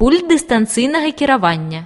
Пульт дыстанцыйнага кіравання.